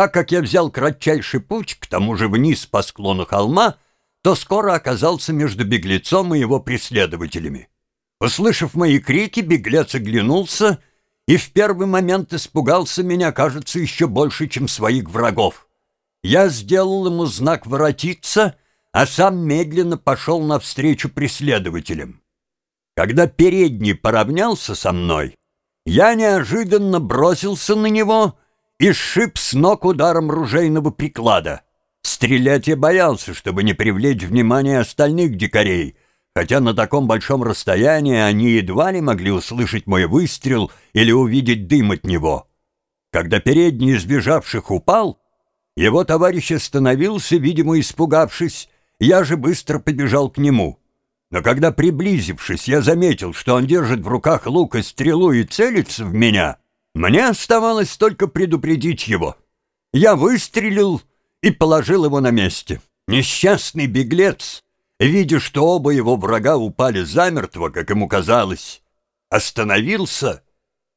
Так как я взял кратчайший путь, к тому же вниз по склону холма, то скоро оказался между беглецом и его преследователями. Услышав мои крики, беглец оглянулся и в первый момент испугался меня, кажется, еще больше, чем своих врагов. Я сделал ему знак воротиться, а сам медленно пошел навстречу преследователям. Когда передний поравнялся со мной, я неожиданно бросился на него и сшиб с ног ударом ружейного приклада. Стрелять я боялся, чтобы не привлечь внимание остальных дикарей, хотя на таком большом расстоянии они едва ли могли услышать мой выстрел или увидеть дым от него. Когда передний из бежавших упал, его товарищ остановился, видимо, испугавшись, я же быстро побежал к нему. Но когда, приблизившись, я заметил, что он держит в руках лук и стрелу и целится в меня, мне оставалось только предупредить его. Я выстрелил и положил его на месте. Несчастный беглец, видя, что оба его врага упали замертво, как ему казалось, остановился,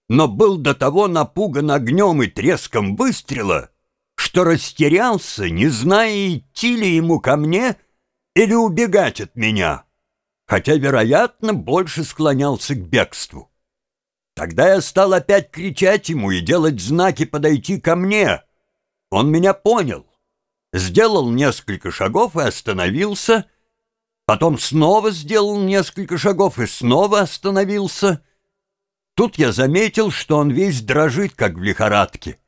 но был до того напуган огнем и треском выстрела, что растерялся, не зная, идти ли ему ко мне или убегать от меня, хотя, вероятно, больше склонялся к бегству. Тогда я стал опять кричать ему и делать знаки подойти ко мне. Он меня понял, сделал несколько шагов и остановился, потом снова сделал несколько шагов и снова остановился. Тут я заметил, что он весь дрожит, как в лихорадке.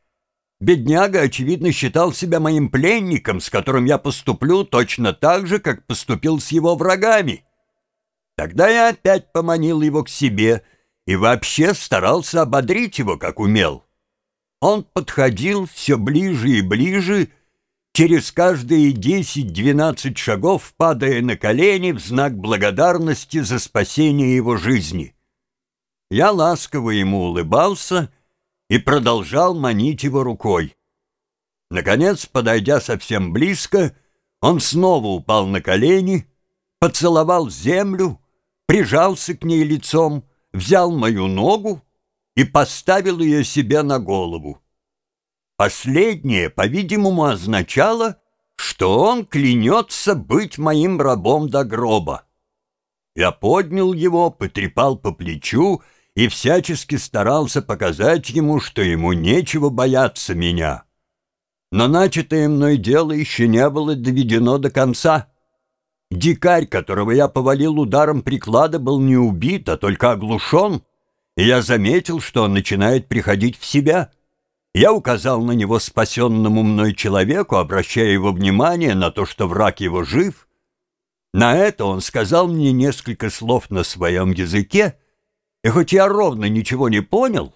Бедняга, очевидно, считал себя моим пленником, с которым я поступлю точно так же, как поступил с его врагами. Тогда я опять поманил его к себе и вообще старался ободрить его, как умел. Он подходил все ближе и ближе, через каждые десять-двенадцать шагов падая на колени в знак благодарности за спасение его жизни. Я ласково ему улыбался и продолжал манить его рукой. Наконец, подойдя совсем близко, он снова упал на колени, поцеловал землю, прижался к ней лицом, взял мою ногу и поставил ее себе на голову. Последнее, по-видимому, означало, что он клянется быть моим рабом до гроба. Я поднял его, потрепал по плечу и всячески старался показать ему, что ему нечего бояться меня. Но начатое мной дело еще не было доведено до конца. Дикарь, которого я повалил ударом приклада, был не убит, а только оглушен, и я заметил, что он начинает приходить в себя. Я указал на него спасенному мной человеку, обращая его внимание на то, что враг его жив. На это он сказал мне несколько слов на своем языке, и хоть я ровно ничего не понял,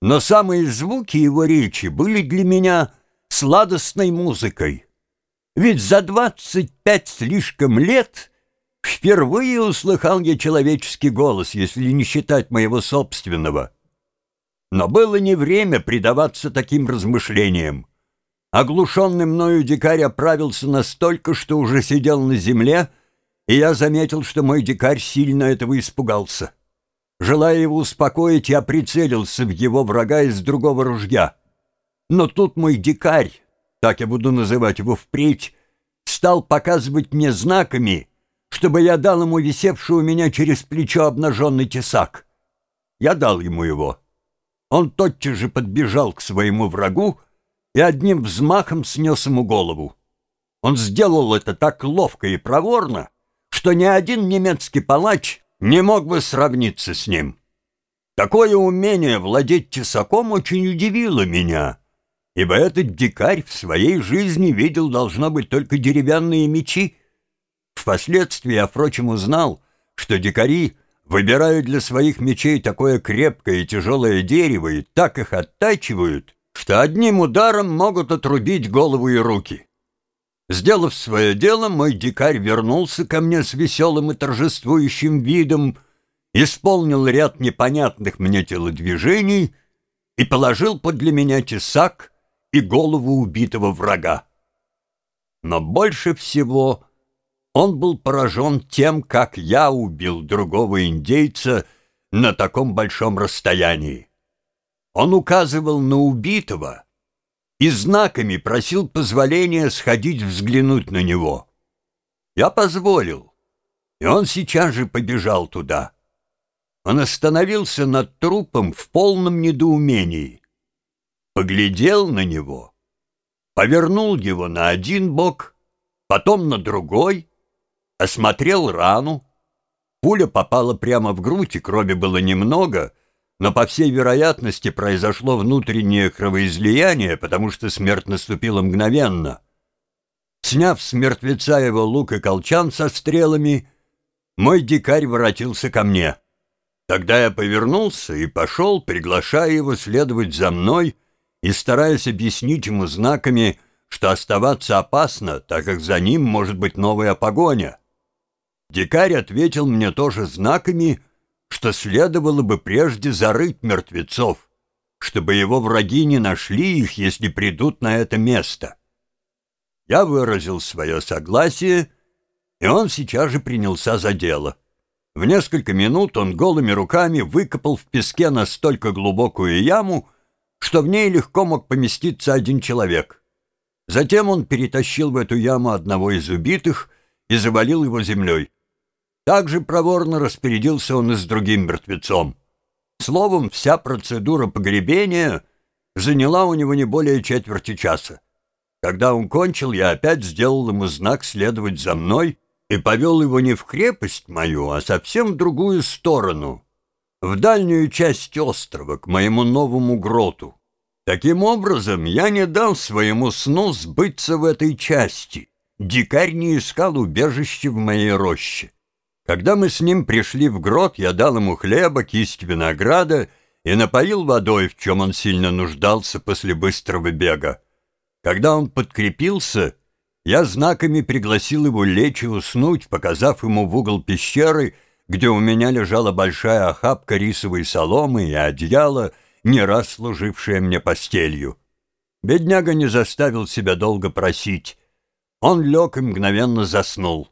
но самые звуки его речи были для меня сладостной музыкой. Ведь за двадцать пять слишком лет впервые услыхал я человеческий голос, если не считать моего собственного. Но было не время предаваться таким размышлениям. Оглушенный мною дикарь оправился настолько, что уже сидел на земле, и я заметил, что мой дикарь сильно этого испугался. Желая его успокоить, я прицелился в его врага из другого ружья. Но тут мой дикарь, так я буду называть его впредь, стал показывать мне знаками, чтобы я дал ему висевший у меня через плечо обнаженный тесак. Я дал ему его. Он тотчас же подбежал к своему врагу и одним взмахом снес ему голову. Он сделал это так ловко и проворно, что ни один немецкий палач не мог бы сравниться с ним. Такое умение владеть тесаком очень удивило меня, ибо этот дикарь в своей жизни видел, должно быть, только деревянные мечи. Впоследствии я, впрочем, узнал, что дикари выбирают для своих мечей такое крепкое и тяжелое дерево и так их оттачивают, что одним ударом могут отрубить голову и руки. Сделав свое дело, мой дикарь вернулся ко мне с веселым и торжествующим видом, исполнил ряд непонятных мне телодвижений и положил подле меня тесак и голову убитого врага. Но больше всего он был поражен тем, как я убил другого индейца на таком большом расстоянии. Он указывал на убитого — и знаками просил позволения сходить взглянуть на него. Я позволил, и он сейчас же побежал туда. Он остановился над трупом в полном недоумении. Поглядел на него, повернул его на один бок, потом на другой, осмотрел рану. Пуля попала прямо в грудь, и крови было немного, но, по всей вероятности, произошло внутреннее кровоизлияние, потому что смерть наступила мгновенно. Сняв с мертвеца его лук и колчан со стрелами, мой дикарь воротился ко мне. Тогда я повернулся и пошел, приглашая его следовать за мной и стараясь объяснить ему знаками, что оставаться опасно, так как за ним может быть новая погоня. Дикарь ответил мне тоже знаками, что следовало бы прежде зарыть мертвецов, чтобы его враги не нашли их, если придут на это место. Я выразил свое согласие, и он сейчас же принялся за дело. В несколько минут он голыми руками выкопал в песке настолько глубокую яму, что в ней легко мог поместиться один человек. Затем он перетащил в эту яму одного из убитых и завалил его землей. Также проворно распорядился он и с другим мертвецом. Словом, вся процедура погребения заняла у него не более четверти часа. Когда он кончил, я опять сделал ему знак следовать за мной и повел его не в крепость мою, а совсем в другую сторону, в дальнюю часть острова, к моему новому гроту. Таким образом, я не дал своему сну сбыться в этой части. Дикарь не искал убежище в моей роще. Когда мы с ним пришли в грот, я дал ему хлеба, кисть винограда и напоил водой, в чем он сильно нуждался после быстрого бега. Когда он подкрепился, я знаками пригласил его лечь и уснуть, показав ему в угол пещеры, где у меня лежала большая охапка рисовой соломы и одеяло, не раз служившее мне постелью. Бедняга не заставил себя долго просить. Он лег и мгновенно заснул.